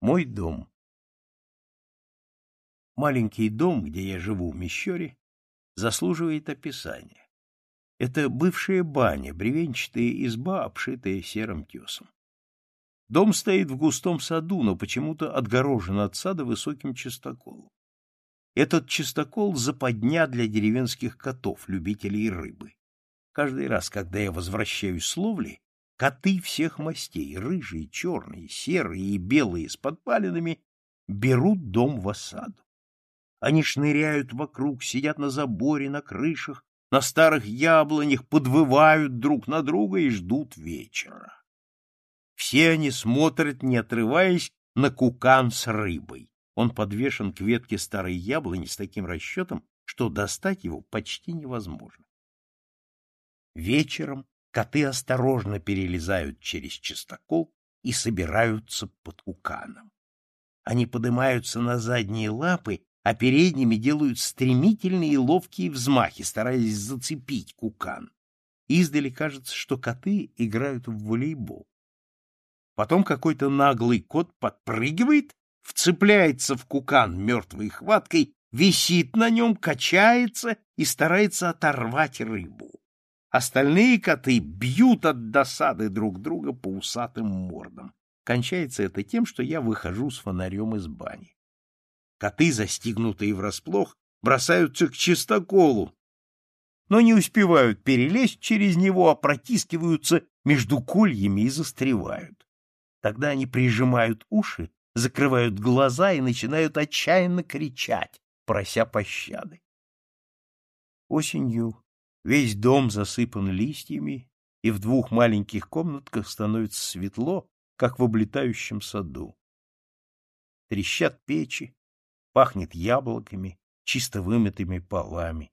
Мой дом. Маленький дом, где я живу в Мещере, заслуживает описания. Это бывшая баня, бревенчатая изба, обшитая серым тесом. Дом стоит в густом саду, но почему-то отгорожен от сада высоким частоколом. Этот частокол — западня для деревенских котов, любителей рыбы. Каждый раз, когда я возвращаюсь с ловли, Коты всех мастей, рыжие, черные, серые и белые с подпалинами, берут дом в осаду. Они шныряют вокруг, сидят на заборе, на крышах, на старых яблонях, подвывают друг на друга и ждут вечера. Все они смотрят, не отрываясь, на кукан с рыбой. Он подвешен к ветке старой яблони с таким расчетом, что достать его почти невозможно. Вечером коты осторожно перелезают через частокол и собираются под уканом. Они поднимаются на задние лапы, а передними делают стремительные и ловкие взмахи, стараясь зацепить кукан. Издали кажется, что коты играют в волейбол. Потом какой-то наглый кот подпрыгивает, вцепляется в кукан мертвой хваткой, висит на нем, качается и старается оторвать рыбу. Остальные коты бьют от досады друг друга по усатым мордам. Кончается это тем, что я выхожу с фонарем из бани. Коты, застигнутые врасплох, бросаются к чистоколу, но не успевают перелезть через него, а протискиваются между кольями и застревают. Тогда они прижимают уши, закрывают глаза и начинают отчаянно кричать, прося пощады. Осенью Весь дом засыпан листьями, и в двух маленьких комнатках становится светло, как в облетающем саду. Трещат печи, пахнет яблоками, чисто вымытыми полами.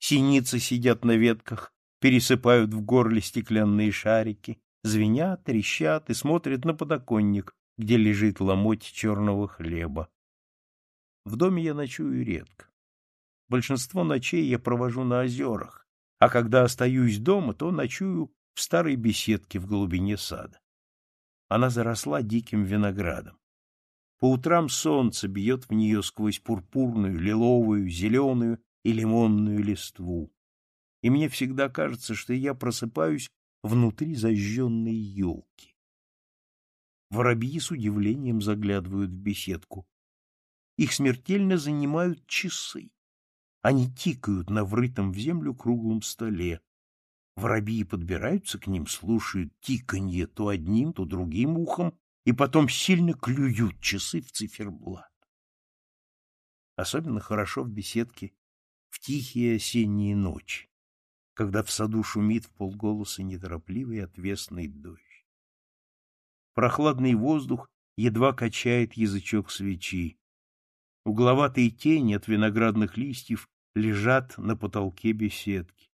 Синицы сидят на ветках, пересыпают в горле стеклянные шарики, звенят, трещат и смотрят на подоконник, где лежит ломоть черного хлеба. В доме я ночую редко. Большинство ночей я провожу на озерах, а когда остаюсь дома, то ночую в старой беседке в глубине сада. Она заросла диким виноградом. По утрам солнце бьет в нее сквозь пурпурную, лиловую, зеленую и лимонную листву. И мне всегда кажется, что я просыпаюсь внутри зажженной елки. Воробьи с удивлением заглядывают в беседку. Их смертельно занимают часы. Они тикают на врытом в землю круглом столе. Воробьи подбираются к ним, слушают тиканье то одним, то другим ухом, и потом сильно клюют часы в циферблат. Особенно хорошо в беседке в тихие осенние ночи, когда в саду шумит в полголоса неторопливый отвесный дождь. Прохладный воздух едва качает язычок свечи, Угловатые тени от виноградных листьев лежат на потолке беседки.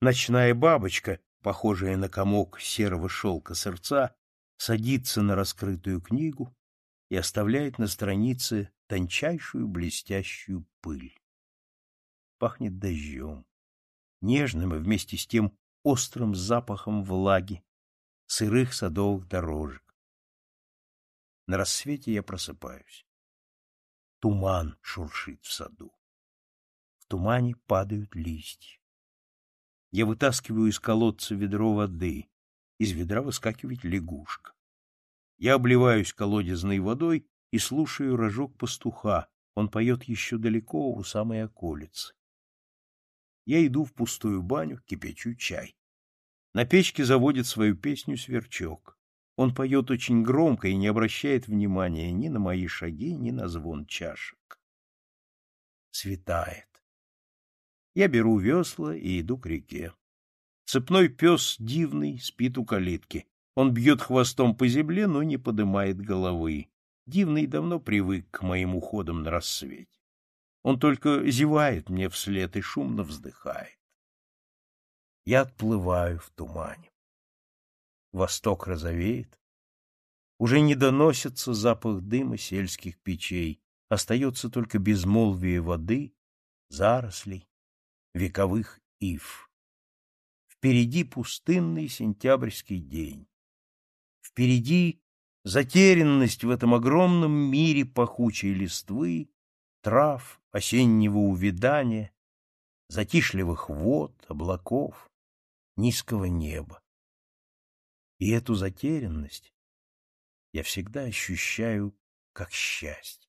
Ночная бабочка, похожая на комок серого шелка сердца, садится на раскрытую книгу и оставляет на странице тончайшую блестящую пыль. Пахнет дождем, нежным и вместе с тем острым запахом влаги, сырых садовых дорожек. На рассвете я просыпаюсь. Туман шуршит в саду. В тумане падают листья. Я вытаскиваю из колодца ведро воды. Из ведра выскакивает лягушка. Я обливаюсь колодезной водой и слушаю рожок пастуха. Он поет еще далеко у самой околицы. Я иду в пустую баню, кипячу чай. На печке заводит свою песню сверчок. Он поет очень громко и не обращает внимания ни на мои шаги, ни на звон чашек. Светает. Я беру весла и иду к реке. Цепной пес дивный спит у калитки. Он бьет хвостом по земле, но не поднимает головы. Дивный давно привык к моим уходам на рассвете. Он только зевает мне вслед и шумно вздыхает. Я отплываю в тумане восток розовеет, уже не доносится запах дыма сельских печей, остается только безмолвие воды, зарослей, вековых ив. Впереди пустынный сентябрьский день. Впереди затерянность в этом огромном мире пахучей листвы, трав, осеннего увядания, затишливых вод, облаков, низкого неба. И эту затерянность я всегда ощущаю как счастье.